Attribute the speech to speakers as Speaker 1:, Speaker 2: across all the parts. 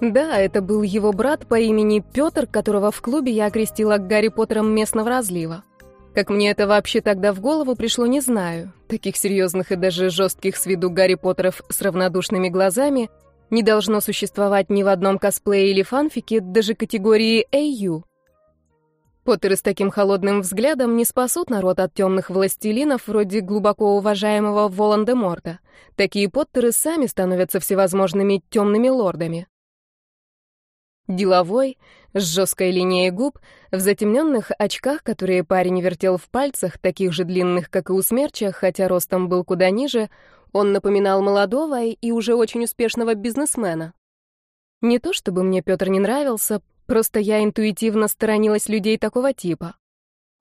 Speaker 1: Да, это был его брат по имени Петр, которого в клубе я окрестила Гарри Поттером местного разлива. Как мне это вообще тогда в голову пришло, не знаю. Таких серьезных и даже жестких с виду Гарри Поттеров с равнодушными глазами не должно существовать ни в одном косплее или фанфике даже категории AU. Поттеры с таким холодным взглядом не спасут народ от темных властелинов вроде глубоко уважаемого Волан-де-Морта. Такие Поттеры сами становятся всевозможными темными лордами. Деловой, с жесткой линией губ, в затемненных очках, которые парень вертел в пальцах, таких же длинных, как и у смерча, хотя ростом был куда ниже, он напоминал молодого и уже очень успешного бизнесмена. Не то чтобы мне Петр не нравился, просто я интуитивно сторонилась людей такого типа.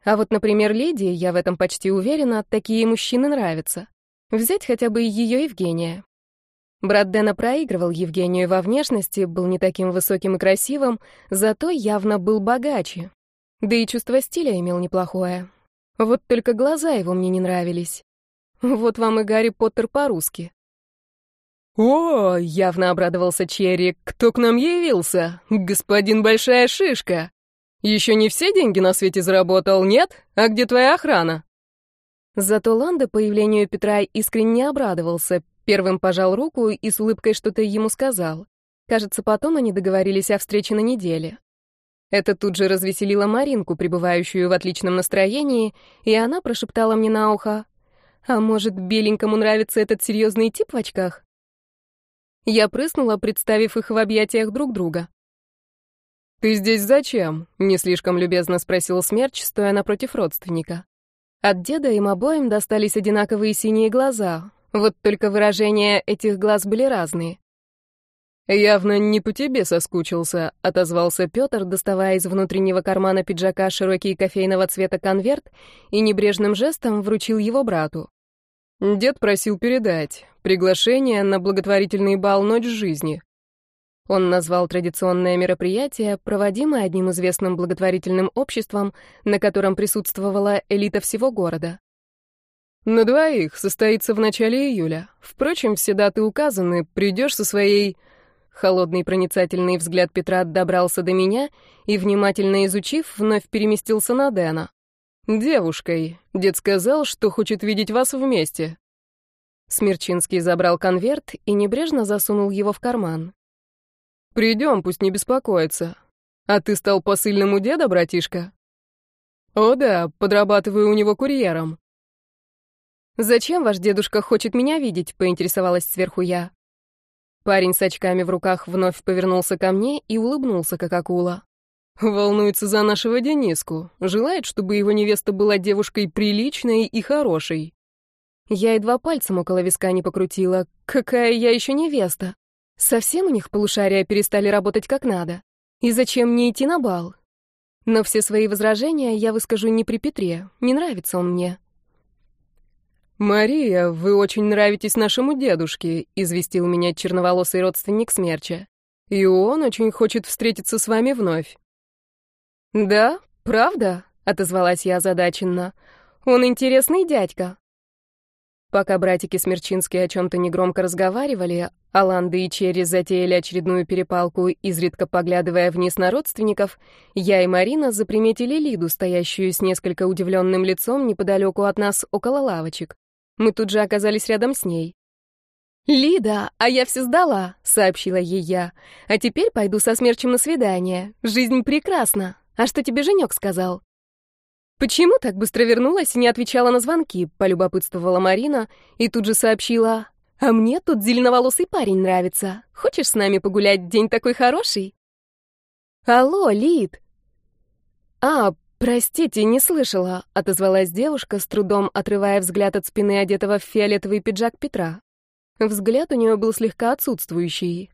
Speaker 1: А вот, например, Лидии, я в этом почти уверена, такие мужчины нравятся. Взять хотя бы ее Евгения. Брат Дэна проигрывал Евгению во внешности, был не таким высоким и красивым, зато явно был богаче. Да и чувство стиля имел неплохое. Вот только глаза его мне не нравились. Вот вам и Гарри Поттер по-русски.
Speaker 2: «О!» — явно обрадовался Черри. «Кто к нам явился? Господин Большая Шишка! Еще не все деньги на свете заработал, нет? А где твоя охрана?»
Speaker 1: Зато Ланда появлению Петра искренне обрадовался, Первым пожал руку и с улыбкой что-то ему сказал. Кажется, потом они договорились о встрече на неделе. Это тут же развеселило Маринку, пребывающую в отличном настроении, и она прошептала мне на ухо, «А может, беленькому нравится этот серьезный тип в очках?» Я прыснула, представив их в объятиях друг друга.
Speaker 2: «Ты здесь зачем?» — не слишком любезно спросил Смерч, стоя напротив родственника.
Speaker 1: От деда им обоим достались одинаковые синие глаза, вот только выражения этих глаз были разные.
Speaker 2: «Явно не по тебе соскучился», — отозвался Петр, доставая из внутреннего кармана пиджака широкий кофейного цвета конверт и небрежным жестом вручил его брату. Дед просил передать приглашение на благотворительный бал «Ночь жизни».
Speaker 1: Он назвал традиционное мероприятие, проводимое одним известным благотворительным обществом, на котором присутствовала элита всего города.
Speaker 2: На двоих состоится в начале июля. Впрочем, все даты указаны. Придешь со своей... Холодный проницательный взгляд Петра добрался до меня и, внимательно изучив, вновь переместился на Дэна. «Девушкой. Дед сказал, что хочет видеть вас вместе».
Speaker 1: Смерчинский забрал конверт и небрежно засунул его в карман.
Speaker 2: «Придем, пусть не беспокоится. А ты стал посыльным у деда, братишка?» «О да, подрабатываю у него курьером».
Speaker 1: «Зачем ваш дедушка хочет меня видеть?» — поинтересовалась сверху я. Парень с очками в руках вновь повернулся ко мне и улыбнулся, как акула.
Speaker 2: «Волнуется за нашего Дениску. Желает, чтобы его невеста была девушкой приличной и хорошей».
Speaker 1: Я едва пальцем около виска не покрутила. Какая я еще невеста? Совсем у них полушария перестали работать как надо. И зачем мне идти на бал? Но все свои возражения я выскажу не при Петре. Не нравится он мне.
Speaker 2: «Мария, вы очень нравитесь нашему дедушке», — известил меня черноволосый родственник Смерча. «И он очень хочет встретиться с вами вновь».
Speaker 1: «Да, правда?» — отозвалась я озадаченно. «Он интересный дядька». Пока братики Смерчинские о чем-то негромко разговаривали, Аланда и Черри затеяли очередную перепалку, изредка поглядывая вниз на родственников, я и Марина заприметили Лиду, стоящую с несколько удивленным лицом неподалеку от нас около лавочек. Мы тут же оказались рядом с ней. «Лида, а я все сдала», — сообщила ей я. «А теперь пойду со смерчем на свидание. Жизнь прекрасна. А что тебе Женек сказал?» «Почему так быстро вернулась и не отвечала на звонки?» — полюбопытствовала Марина и тут же сообщила. «А мне тут зеленоволосый парень нравится. Хочешь с нами погулять? День такой хороший?» «Алло, Лид!» «А, «Простите, не слышала», — отозвалась девушка, с трудом отрывая взгляд от спины одетого в фиолетовый пиджак Петра. Взгляд у нее был слегка отсутствующий.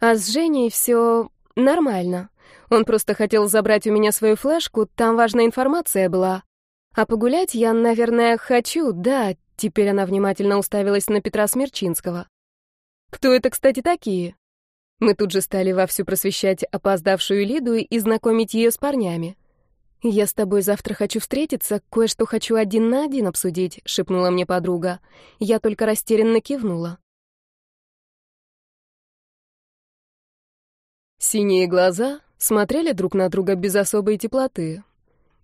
Speaker 1: А с Женей все нормально. Он просто хотел забрать у меня свою флешку, там важная информация была. А погулять я, наверное, хочу, да. Теперь она внимательно уставилась на Петра Смерчинского. Кто это, кстати, такие? Мы тут же стали вовсю просвещать опоздавшую Лиду и знакомить ее с парнями. «Я с тобой завтра хочу встретиться, кое-что хочу один на один обсудить», — шепнула мне подруга. Я только растерянно кивнула. Синие глаза смотрели друг на друга без особой теплоты.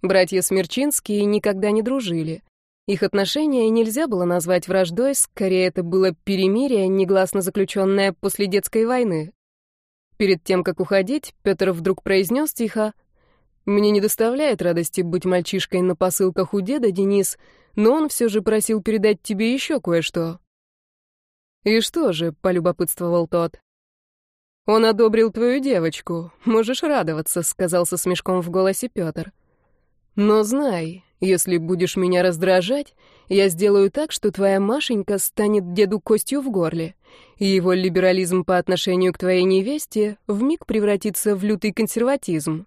Speaker 1: Братья Смерчинские никогда не дружили. Их отношения нельзя было назвать враждой, скорее это было перемирие, негласно заключенное после детской войны. Перед тем, как уходить, Петр вдруг произнес тихо, «Мне не доставляет радости быть мальчишкой на посылках у деда, Денис, но он все же просил передать тебе еще кое-что». «И что же?» — полюбопытствовал тот. «Он одобрил твою девочку. Можешь радоваться», — сказал со смешком в голосе Петр. «Но знай, если будешь меня раздражать, я сделаю так, что твоя Машенька станет деду костью в горле, и его либерализм по отношению к твоей невесте вмиг превратится в лютый консерватизм.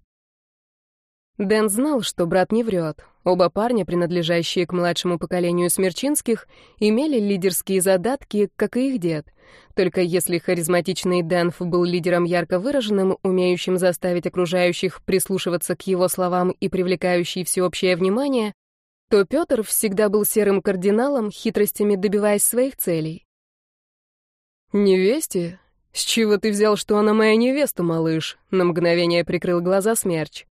Speaker 1: Дэн знал, что брат не врет. Оба парня, принадлежащие к младшему поколению Смерчинских, имели лидерские задатки, как и их дед. Только если харизматичный Дэнф был лидером ярко выраженным, умеющим заставить окружающих прислушиваться к его словам и привлекающий всеобщее внимание, то Петр всегда был серым кардиналом, хитростями добиваясь своих целей. «Невесте? С чего ты взял, что она моя невеста, малыш?» На мгновение прикрыл глаза Смерч.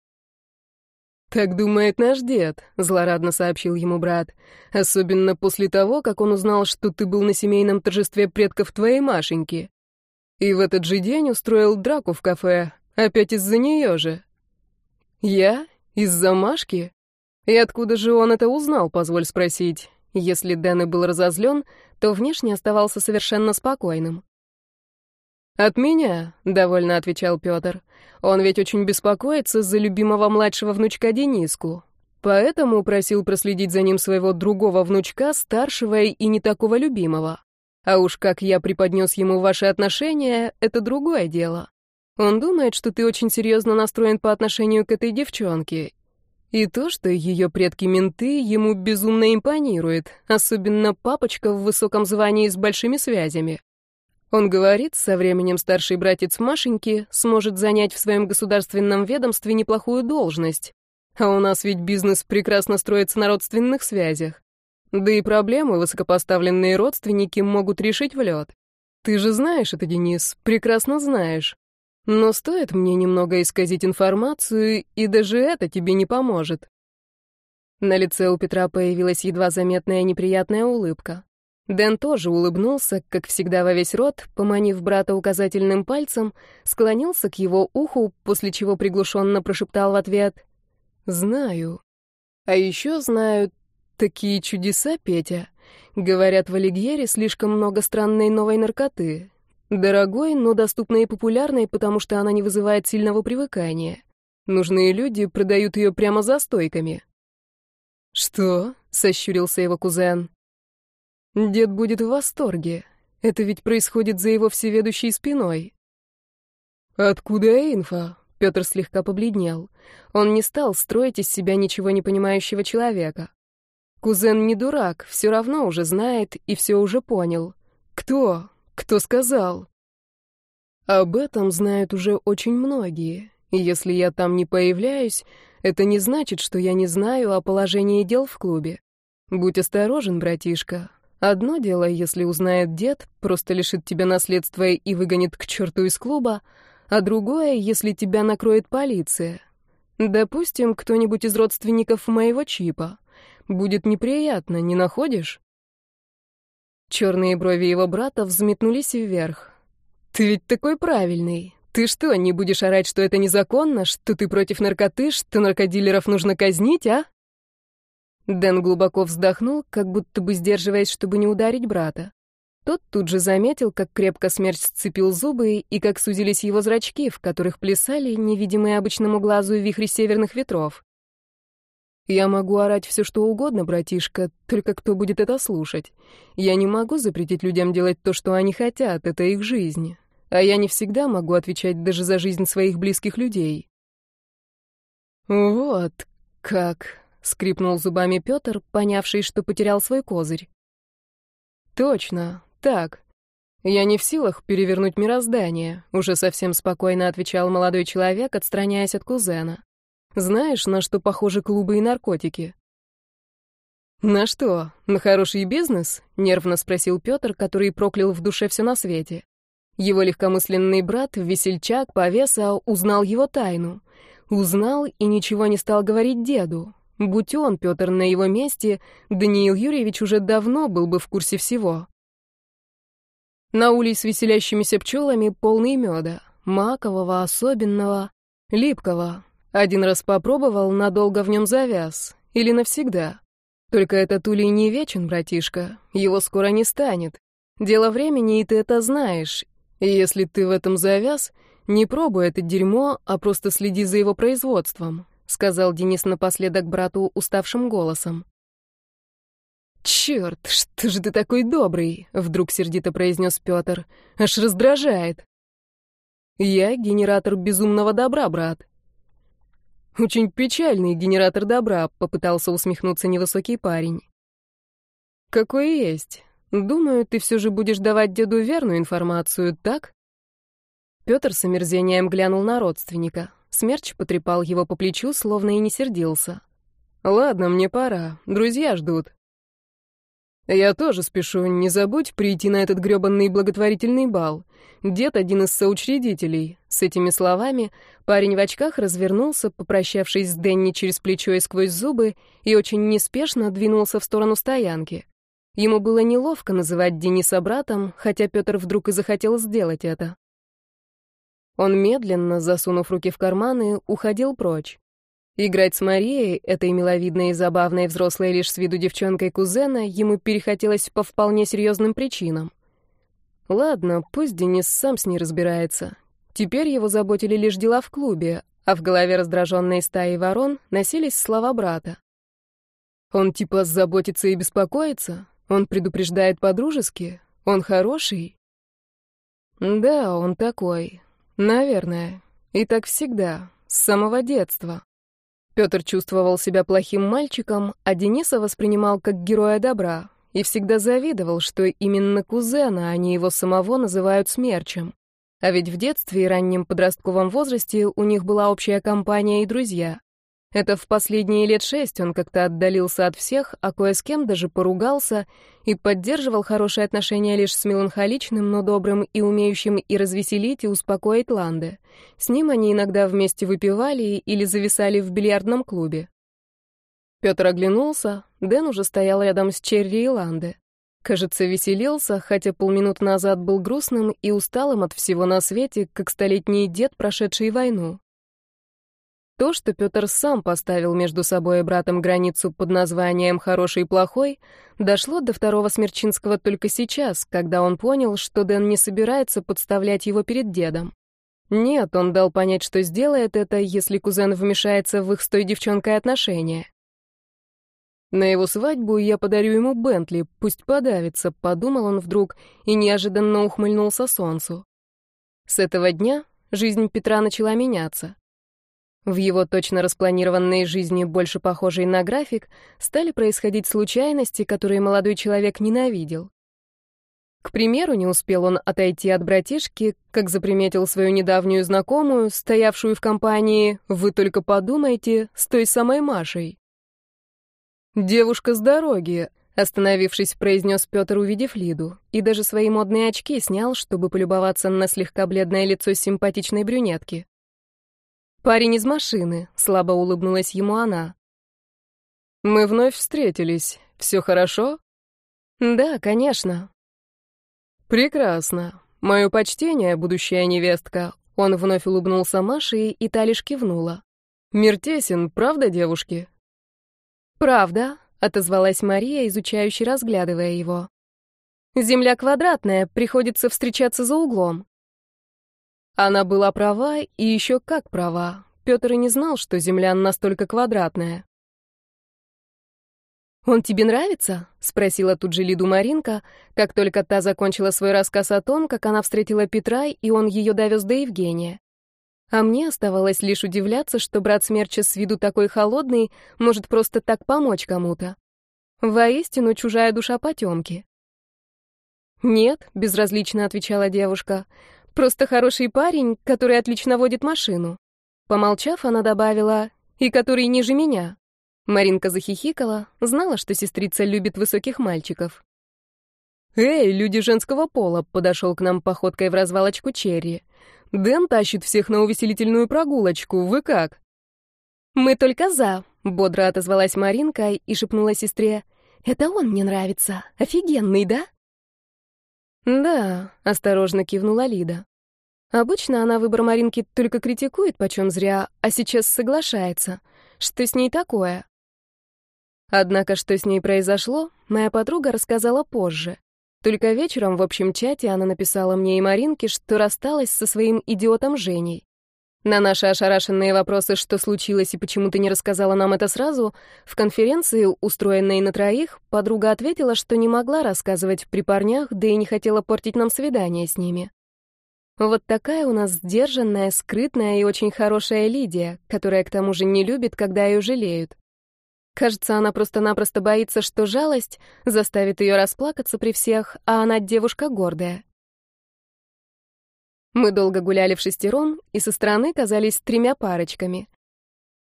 Speaker 1: «Так думает наш дед», — злорадно сообщил ему брат. «Особенно после того, как он узнал, что ты был на семейном торжестве предков твоей Машеньки. И в этот же день устроил драку в кафе, опять из-за нее же». «Я? Из-за Машки? И откуда же он это узнал, позволь спросить?» Если Дэн и был разозлен, то внешне оставался совершенно спокойным. «От меня», — довольно отвечал Петр. «Он ведь очень беспокоится за любимого младшего внучка Дениску. Поэтому просил проследить за ним своего другого внучка, старшего и не такого любимого. А уж как я преподнес ему ваши отношения, это другое дело. Он думает, что ты очень серьезно настроен по отношению к этой девчонке. И то, что ее предки-менты ему безумно импонирует, особенно папочка в высоком звании с большими связями. Он говорит, со временем старший братец Машеньки сможет занять в своем государственном ведомстве неплохую должность. А у нас ведь бизнес прекрасно строится на родственных связях. Да и проблемы высокопоставленные родственники могут решить в лед. Ты же знаешь это, Денис, прекрасно знаешь. Но стоит мне немного исказить информацию, и даже это тебе не поможет. На лице у Петра появилась едва заметная неприятная улыбка. Дэн тоже улыбнулся, как всегда во весь рот, поманив брата указательным пальцем, склонился к его уху, после чего приглушенно прошептал в ответ «Знаю. А еще знаю такие чудеса, Петя. Говорят, в Алигьере слишком много странной новой наркоты. Дорогой, но доступной и популярной, потому что она не вызывает сильного привыкания. Нужные люди продают ее прямо за стойками». «Что?» — сощурился его кузен. Дед будет в восторге. Это ведь происходит за его всеведущей спиной. Откуда инфа? Петр слегка побледнел. Он не стал строить из себя ничего не понимающего человека. Кузен не дурак, все равно уже знает и все уже понял. Кто? Кто сказал? Об этом знают уже очень многие. И если я там не появляюсь, это не значит, что я не знаю о положении дел в клубе. Будь осторожен, братишка. Одно дело, если узнает дед, просто лишит тебя наследства и выгонит к черту из клуба, а другое, если тебя накроет полиция. Допустим, кто-нибудь из родственников моего чипа. Будет неприятно, не находишь? Черные брови его брата взметнулись вверх. Ты ведь такой правильный. Ты что, не будешь орать, что это незаконно, что ты против наркоты, что наркодилеров нужно казнить, а? Дэн глубоко вздохнул, как будто бы сдерживаясь, чтобы не ударить брата. Тот тут же заметил, как крепко смерть сцепил зубы и как сузились его зрачки, в которых плясали невидимые обычному глазу вихри северных ветров. «Я могу орать все, что угодно, братишка, только кто будет это слушать? Я не могу запретить людям делать то, что они хотят, это их жизнь. А я не всегда могу отвечать даже за жизнь своих близких людей». «Вот как», скрипнул зубами Петр, понявший, что потерял свой козырь. Точно, так. Я не в силах перевернуть мироздание, уже совсем спокойно отвечал молодой человек, отстраняясь от кузена. Знаешь, на что похожи клубы и наркотики? На что? На хороший бизнес? нервно спросил Петр, который проклял в душе все на свете. Его легкомысленный брат, весельчак, повеса, узнал его тайну. Узнал и ничего не стал говорить деду. Будь он, Петр, на его месте, Даниил Юрьевич уже давно был бы в курсе всего. На улей с веселящимися пчелами полный меда, макового, особенного, липкого. Один раз попробовал, надолго в нем завяз. Или навсегда. Только этот улей не вечен, братишка. Его скоро не станет. Дело времени, и ты это знаешь. И если ты в этом завяз, не пробуй это дерьмо, а просто следи за его производством, сказал Денис напоследок брату уставшим голосом. «Черт, что же ты такой добрый?» — вдруг сердито произнес Петр. «Аж раздражает». «Я генератор безумного добра, брат». «Очень печальный генератор добра», — попытался усмехнуться невысокий парень. «Какой есть. Думаю, ты все же будешь давать деду верную информацию, так?» Петр с омерзением глянул на родственника. Смерч потрепал его по плечу, словно и не сердился. «Ладно, мне пора. Друзья ждут». «Я тоже спешу. Не забудь прийти на этот грёбаный благотворительный бал. Дед один из соучредителей». С этими словами парень в очках развернулся, попрощавшись с Денни через плечо и сквозь зубы, и очень неспешно двинулся в сторону стоянки. Ему было неловко называть Дениса братом, хотя Петр вдруг и захотел сделать это. Он медленно, засунув руки в карманы, уходил прочь. Играть с Марией, этой миловидной и забавной взрослой лишь с виду девчонкой кузена, ему перехотелось по вполне серьезным причинам. Ладно, пусть Денис сам с ней разбирается. Теперь его заботили лишь дела в клубе, а в голове раздраженной стаи ворон носились слова брата. Он типа заботится и беспокоится, он предупреждает по-дружески, он хороший. Да, он такой. Наверное. И так всегда, с самого детства. Петр чувствовал себя плохим мальчиком, а Дениса воспринимал как героя добра и всегда завидовал, что именно кузена, а не его самого, называют смерчем. А ведь в детстве и раннем подростковом возрасте у них была общая компания и друзья. Это в последние лет шесть он как-то отдалился от всех, а кое с кем даже поругался и поддерживал хорошие отношения лишь с меланхоличным, но добрым и умеющим и развеселить, и успокоить Ланде. С ним они иногда вместе выпивали или зависали в бильярдном клубе. Петр оглянулся, Дэн уже стоял рядом с Черри и Ланде. Кажется, веселился, хотя полминут назад был грустным и усталым от всего на свете, как столетний дед, прошедший войну. То, что Петр сам поставил между собой и братом границу под названием «хороший и плохой», дошло до второго Смерчинского только сейчас, когда он понял, что Дэн не собирается подставлять его перед дедом. Нет, он дал понять, что сделает это, если кузен вмешается в их с той девчонкой отношения. На его свадьбу я подарю ему Бентли, пусть подавится, подумал он вдруг и неожиданно ухмыльнулся солнцу. С этого дня жизнь Петра начала меняться. В его точно распланированной жизни, больше похожей на график, стали происходить случайности, которые молодой человек ненавидел. К примеру, не успел он отойти от братишки, как заприметил свою недавнюю знакомую, стоявшую в компании, вы только подумайте, с той самой Машей. «Девушка с дороги», — остановившись, произнес Петр, увидев Лиду, и даже свои модные очки снял, чтобы полюбоваться на слегка бледное лицо симпатичной брюнетки. «Парень из машины», — слабо улыбнулась ему она. «Мы вновь встретились. Все хорошо?» «Да, конечно». «Прекрасно. Мое почтение, будущая невестка». Он вновь улыбнулся Маше, и та лишь кивнула. «Мир тесен, правда, девушки?» «Правда», — отозвалась Мария, изучающе разглядывая его. «Земля квадратная, приходится встречаться за углом». Она была права, и еще как права. Петр и не знал, что земля настолько квадратная. «Он тебе нравится?» — спросила тут же Лиду Маринка, как только та закончила свой рассказ о том, как она встретила Петра, и он ее довез до Евгения. А мне оставалось лишь удивляться, что брат Смерча с виду такой холодный может просто так помочь кому-то. Воистину чужая душа потемки. «Нет», — безразлично отвечала девушка, Просто хороший парень, который отлично водит машину. Помолчав, она добавила, и который ниже меня. Маринка захихикала, знала, что сестрица любит высоких мальчиков.
Speaker 2: «Эй, люди женского пола!» — подошел к нам походкой в развалочку Черри. «Дэн тащит всех на увеселительную прогулочку. Вы как?»
Speaker 1: «Мы только за», — бодро отозвалась Маринка и шепнула сестре. «Это он мне нравится. Офигенный, да?»
Speaker 2: «Да», — осторожно кивнула Лида. Обычно она выбор Маринки только критикует почем зря, а сейчас соглашается. Что с ней такое? Однако, что с ней произошло, моя подруга рассказала позже. Только вечером в общем чате она написала мне и Маринке, что рассталась со своим идиотом Женей. На наши ошарашенные вопросы, что случилось и почему ты не рассказала нам это сразу, в конференции, устроенной на троих, подруга ответила, что не могла рассказывать при парнях, да и не хотела портить нам свидание с ними. Вот такая у нас сдержанная, скрытная и очень хорошая Лидия, которая к тому же не любит, когда ее жалеют. Кажется, она просто-напросто боится, что жалость заставит ее расплакаться при всех, а она девушка гордая. Мы долго гуляли в шестером, и со стороны казались тремя парочками.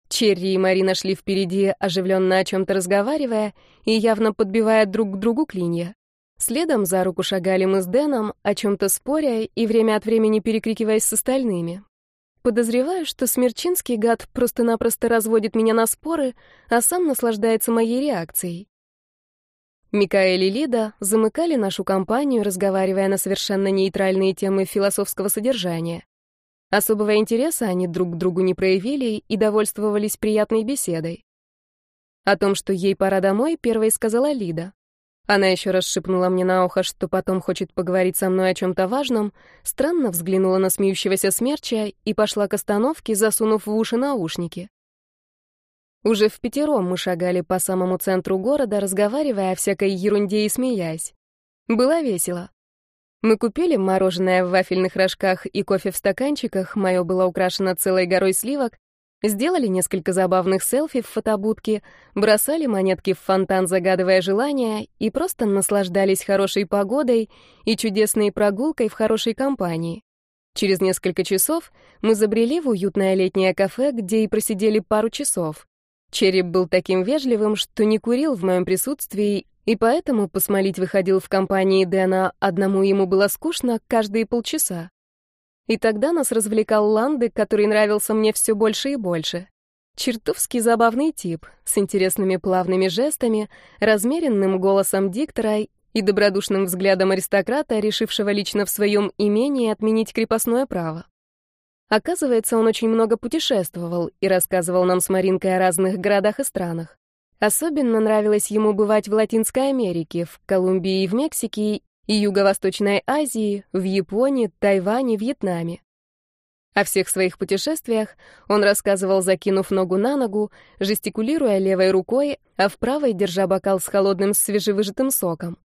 Speaker 2: Черри и Марина шли впереди, оживленно о чем-то разговаривая и явно подбивая друг к другу клинья. Следом за руку шагали мы с Дэном, о чем-то споря и время от времени перекрикиваясь с остальными. Подозреваю, что Смерчинский гад просто-напросто разводит меня на споры, а сам наслаждается моей реакцией. Микаэль и Лида замыкали нашу компанию, разговаривая на совершенно нейтральные темы философского содержания. Особого интереса они друг к другу не проявили и довольствовались приятной беседой. О том, что ей пора домой, первой сказала Лида. Она еще раз шепнула мне на ухо, что потом хочет поговорить со мной о чем-то важном, странно взглянула на смеющегося смерча и пошла к остановке, засунув в уши наушники. Уже в пятером мы шагали по самому центру города, разговаривая о всякой ерунде и смеясь. Было весело. Мы купили мороженое в вафельных рожках и кофе в стаканчиках, мое было украшено целой горой сливок, Сделали несколько забавных селфи в фотобудке, бросали монетки в фонтан, загадывая желания, и просто наслаждались хорошей погодой и чудесной прогулкой в хорошей компании. Через несколько часов мы забрели в уютное летнее кафе, где и просидели пару часов. Череп был таким вежливым, что не курил в моем присутствии, и поэтому посмолить выходил в компании Дэна, одному ему было скучно каждые полчаса. И тогда нас развлекал Ланды, который нравился мне все больше и больше. Чертовски забавный тип, с интересными плавными жестами, размеренным голосом диктора и добродушным взглядом аристократа, решившего лично в своем имении отменить крепостное право. Оказывается, он очень много путешествовал и рассказывал нам с Маринкой о разных городах и странах. Особенно нравилось ему бывать в Латинской Америке, в Колумбии и в Мексике, и Юго-Восточной Азии, в Японии, Тайване, Вьетнаме. О всех своих путешествиях он рассказывал, закинув ногу на ногу, жестикулируя левой рукой, а в правой держа бокал с холодным свежевыжатым соком.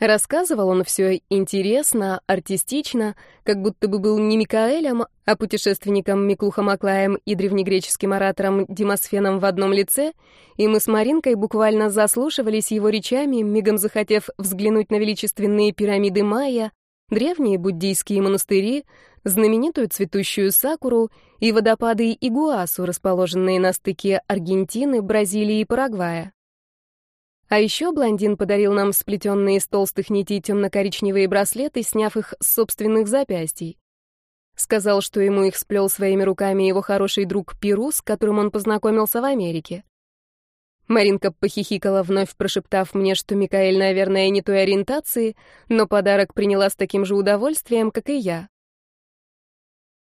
Speaker 2: Рассказывал он все интересно, артистично, как будто бы был не Микаэлем, а путешественником Миклухом Аклаем и древнегреческим оратором Демосфеном в одном лице, и мы с Маринкой буквально заслушивались его речами, мигом захотев взглянуть на величественные пирамиды Майя, древние буддийские монастыри, знаменитую цветущую сакуру и водопады Игуасу, расположенные на стыке Аргентины, Бразилии и Парагвая. А еще блондин подарил нам сплетенные из толстых нитей темно-коричневые браслеты, сняв их с собственных запястий. Сказал, что ему их сплел своими руками его хороший друг Пиру, с которым он познакомился в Америке. Маринка похихикала, вновь прошептав мне, что Микаэль, наверное, не той ориентации, но подарок приняла с таким же удовольствием, как и я.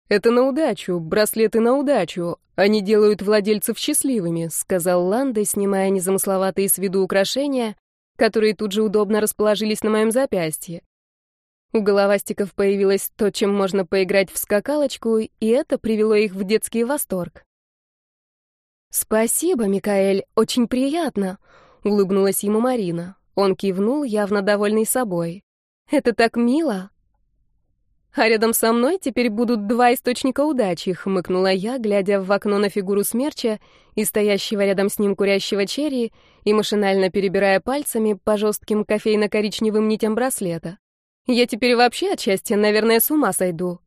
Speaker 2: «Это на удачу, браслеты на удачу. Они делают владельцев счастливыми», — сказал Ланда, снимая незамысловатые с виду украшения, которые тут же удобно расположились на моем запястье. У головастиков появилось то, чем можно поиграть в скакалочку, и это привело их в детский восторг. «Спасибо, Микаэль, очень приятно», — улыбнулась ему Марина. Он кивнул, явно довольный собой. «Это так мило!» А рядом со мной теперь будут два источника удачи, хмыкнула я, глядя в окно на фигуру смерча и стоящего рядом с ним курящего черри и машинально перебирая пальцами по жестким кофейно-коричневым нитям браслета. Я теперь вообще от счастья, наверное, с ума сойду.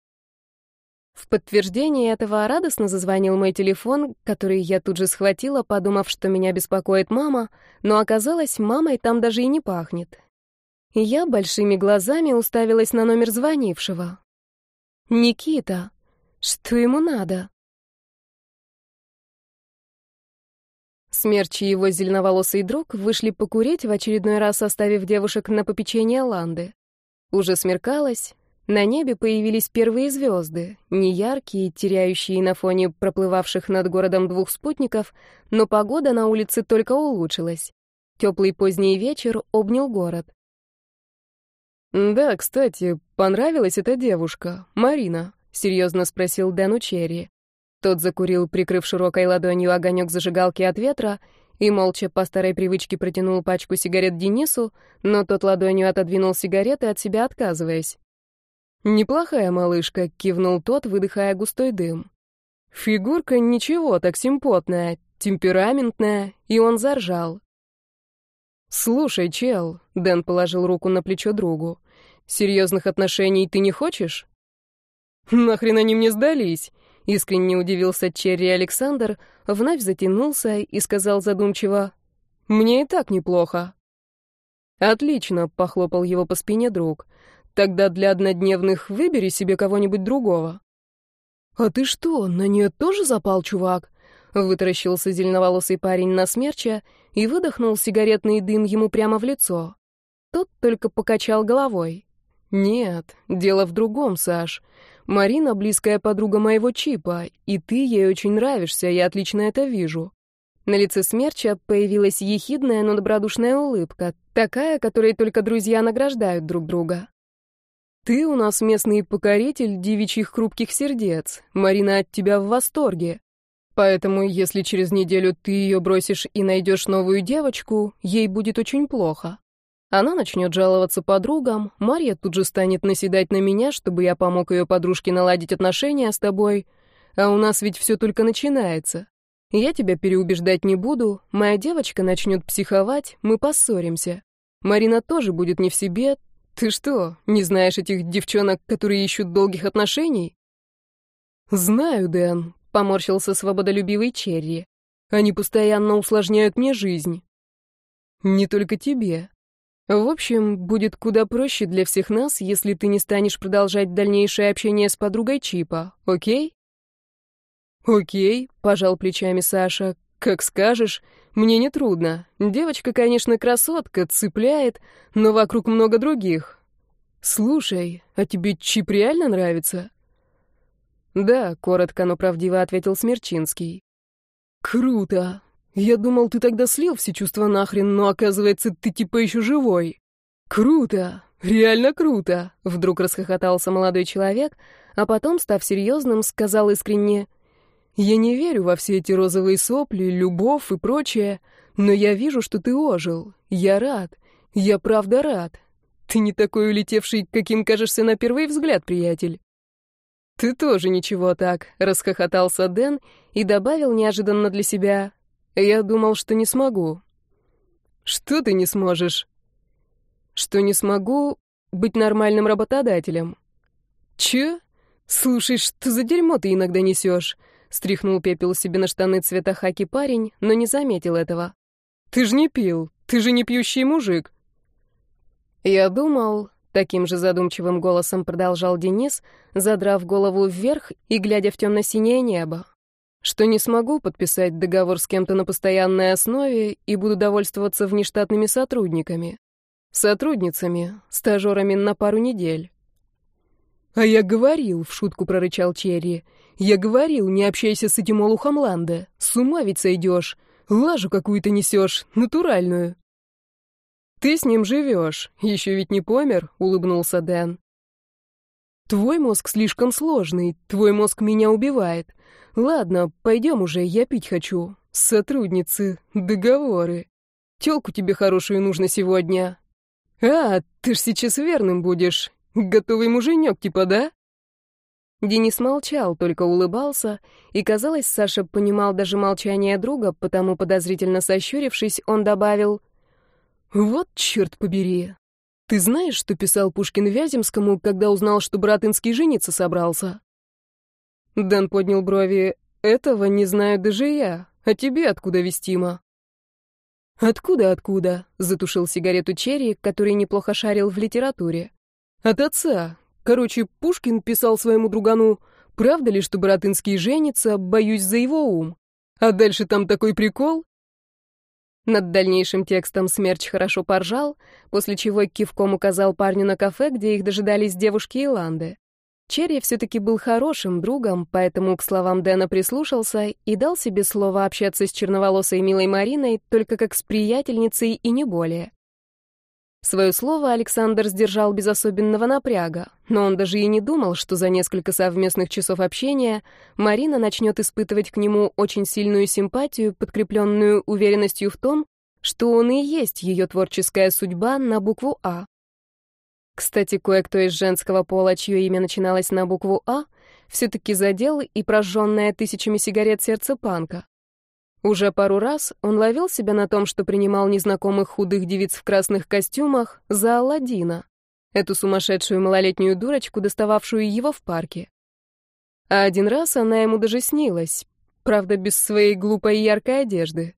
Speaker 2: В подтверждение этого радостно зазвонил мой телефон, который я тут же схватила, подумав, что меня беспокоит мама, но оказалось, мамой там даже и не пахнет.
Speaker 1: Я большими глазами уставилась на номер звонившего. «Никита, что ему надо?» Смерч и его зеленоволосый друг вышли покурить, в очередной раз оставив девушек на попечение Ланды. Уже смеркалось, на небе появились первые звезды, неяркие, теряющие на фоне проплывавших над городом двух спутников, но погода на улице только улучшилась. Теплый поздний вечер обнял город.
Speaker 2: «Да, кстати, понравилась эта девушка, Марина?» — серьезно спросил Дэн у Черри. Тот закурил, прикрыв широкой ладонью огонек зажигалки от ветра, и молча по старой привычке протянул пачку сигарет Денису, но тот ладонью отодвинул сигареты от себя, отказываясь. «Неплохая малышка», — кивнул тот, выдыхая густой дым. «Фигурка ничего, так симпотная, темпераментная», и он заржал. «Слушай, чел», — Дэн положил руку на плечо другу, — «серьезных отношений ты не хочешь?» «Нахрен они мне сдались?» Искренне удивился Черри Александр, вновь затянулся и сказал задумчиво, «Мне и так неплохо». «Отлично», — похлопал его по спине друг. «Тогда для однодневных выбери себе кого-нибудь другого». «А ты что, на нее тоже запал, чувак?» Вытаращился зеленоволосый парень на смерча и выдохнул сигаретный дым ему прямо в лицо. Тот только покачал головой. «Нет, дело в другом, Саш. Марина — близкая подруга моего Чипа, и ты ей очень нравишься, я отлично это вижу». На лице Смерча появилась ехидная, но добродушная улыбка, такая, которой только друзья награждают друг друга. «Ты у нас местный покоритель девичьих хрупких сердец. Марина от тебя в восторге. Поэтому, если через неделю ты ее бросишь и найдешь новую девочку, ей будет очень плохо. Она начнет жаловаться подругам, Марья тут же станет наседать на меня, чтобы я помог ее подружке наладить отношения с тобой. А у нас ведь все только начинается. Я тебя переубеждать не буду, моя девочка начнет психовать, мы поссоримся. Марина тоже будет не в себе. Ты что, не знаешь этих девчонок, которые ищут долгих отношений? Знаю, Дэн, поморщился свободолюбивый Черри. Они постоянно усложняют мне жизнь. Не только тебе. В общем, будет куда проще для всех нас, если ты не станешь продолжать дальнейшее общение с подругой Чипа, окей? Окей, пожал плечами Саша. Как скажешь, мне не трудно. Девочка, конечно, красотка, цепляет, но вокруг много других. Слушай, а тебе Чип реально нравится? Да, коротко, но правдиво ответил Смерчинский. Круто. Я думал, ты тогда слил все чувства нахрен, но оказывается, ты типа еще живой. Круто, реально круто, вдруг расхохотался молодой человек, а потом, став серьезным, сказал искренне, «Я не верю во все эти розовые сопли, любовь и прочее, но я вижу, что ты ожил. Я рад. Я правда рад. Ты не такой улетевший, каким кажешься на первый взгляд, приятель». «Ты тоже ничего так», — расхохотался Дэн и добавил неожиданно для себя, я думал, что не смогу. Что ты не сможешь? Что не смогу быть нормальным работодателем. Че? Слушай, что за дерьмо ты иногда несешь? Стряхнул пепел себе на штаны цвета хаки парень, но не заметил этого. Ты же не пил, ты же не пьющий мужик. Я думал, таким же задумчивым голосом продолжал Денис, задрав голову вверх и глядя в темно-синее небо что не смогу подписать договор с кем-то на постоянной основе и буду довольствоваться внештатными сотрудниками. Сотрудницами, стажерами на пару недель. «А я говорил», — в шутку прорычал Черри, — «я говорил, не общайся с этим олухом Ланда. С ума ведь сойдешь. Лажу какую-то несешь, натуральную». «Ты с ним живешь, еще ведь не помер», — улыбнулся Дэн. «Твой мозг слишком сложный, твой мозг меня убивает. Ладно, пойдем уже, я пить хочу. Сотрудницы, договоры. Тёлку тебе хорошую нужно сегодня. А, ты ж сейчас верным будешь. Готовый муженек типа, да? Денис молчал, только улыбался, и, казалось, Саша понимал даже молчание друга, потому, подозрительно сощурившись, он добавил, «Вот черт побери! Ты знаешь, что писал Пушкин Вяземскому, когда узнал, что брат Инский жениться собрался?» Дэн поднял брови. «Этого не знаю даже я. А тебе откуда вестимо?» «Откуда-откуда?» — затушил сигарету Черри, который неплохо шарил в литературе. «От отца. Короче, Пушкин писал своему другану, правда ли, что Боротынский женится, боюсь за его ум. А дальше там такой прикол».
Speaker 1: Над дальнейшим текстом Смерч хорошо поржал, после чего кивком указал парню на кафе, где их дожидались девушки и Ланды. Черри все-таки был хорошим другом, поэтому к словам Дэна прислушался и дал себе слово общаться с черноволосой милой Мариной только как с приятельницей и не более. Свое слово Александр сдержал без особенного напряга, но он даже и не думал, что за несколько совместных часов общения Марина начнет испытывать к нему очень сильную симпатию, подкрепленную уверенностью в том, что он и есть ее творческая судьба на букву «А». Кстати, кое-кто из женского пола, чье имя начиналось на букву «А», все-таки задел и прожженное тысячами сигарет сердце панка. Уже пару раз он ловил себя на том, что принимал незнакомых худых девиц в красных костюмах за Алладина, эту сумасшедшую малолетнюю дурочку, достававшую его в парке. А один раз она ему даже снилась, правда, без своей глупой яркой одежды.